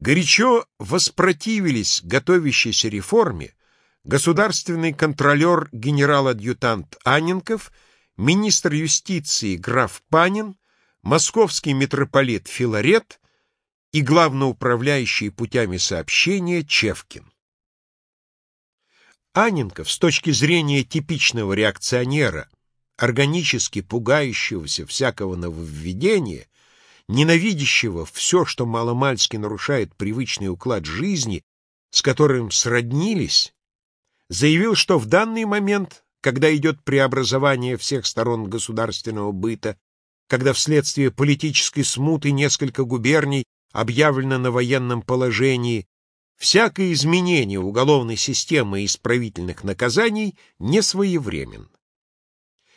Горячо воспротивились готовящейся реформе государственный контролер генерал-адъютант Анненков, министр юстиции граф Панин, московский митрополит Филарет и главноуправляющий путями сообщения Чевкин. Анненков, с точки зрения типичного реакционера, органически пугающегося всякого нововведения, ненавидящего все, что маломальски нарушает привычный уклад жизни, с которым сроднились, заявил, что в данный момент, когда идет преобразование всех сторон государственного быта, когда вследствие политической смуты несколько губерний объявлено на военном положении, всякое изменение уголовной системы и исправительных наказаний не своевременно.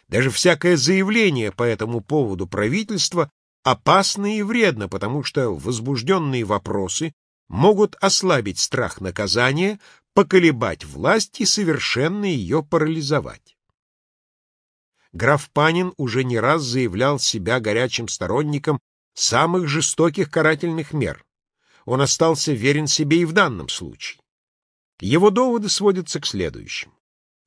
Даже всякое заявление по этому поводу правительства опасно и вредно, потому что возбужденные вопросы могут ослабить страх наказания, поколебать власть и совершенно ее парализовать. Граф Панин уже не раз заявлял себя горячим сторонником самых жестоких карательных мер. Он остался верен себе и в данном случае. Его доводы сводятся к следующему.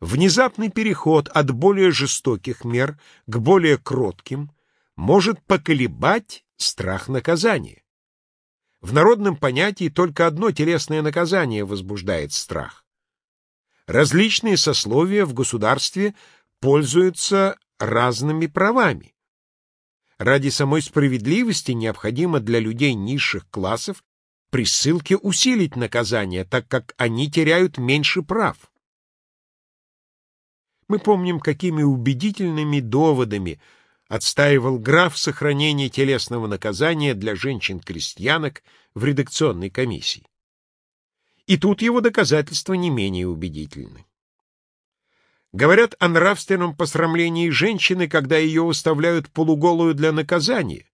Внезапный переход от более жестоких мер к более кротким может поколебать страх наказания. В народном понятии только одно телесное наказание возбуждает страх. Различные сословия в государстве пользуются разными правами. Ради самой справедливости необходимо для людей низших классов при ссылке усилить наказание, так как они теряют меньше прав. Мы помним, какими убедительными доводами отстаивал граф сохранение телесного наказания для женщин-крестьянок в редакционной комиссии. И тут его доказательства не менее убедительны. Говорят о нравственном посрамлении женщины, когда ее выставляют полуголую для наказания,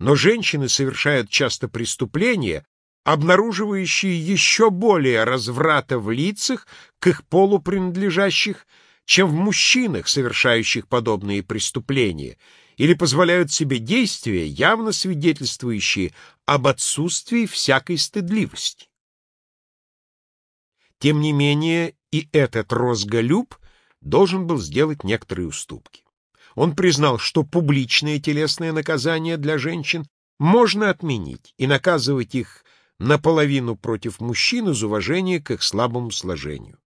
но женщины совершают часто преступления, обнаруживающие еще более разврата в лицах к их полу принадлежащих, чем в мужчинах, совершающих подобные преступления, или позволяют себе действия, явно свидетельствующие об отсутствии всякой стыдливости. Тем не менее, и этот розголюб должен был сделать некоторые уступки. Он признал, что публичное телесное наказание для женщин можно отменить и наказывать их наполовину против мужчин из уважения к их слабому сложению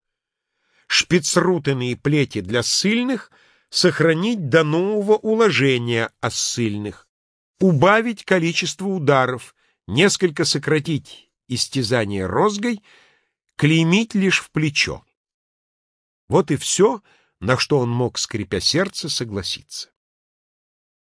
шпицрутенные плети для ссыльных сохранить до нового уложения о ссыльных, убавить количество ударов, несколько сократить истязание розгой, клеймить лишь в плечо. Вот и все, на что он мог, скрипя сердце, согласиться.